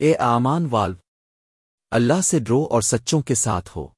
اے آمان والو اللہ سے ڈرو اور سچوں کے ساتھ ہو۔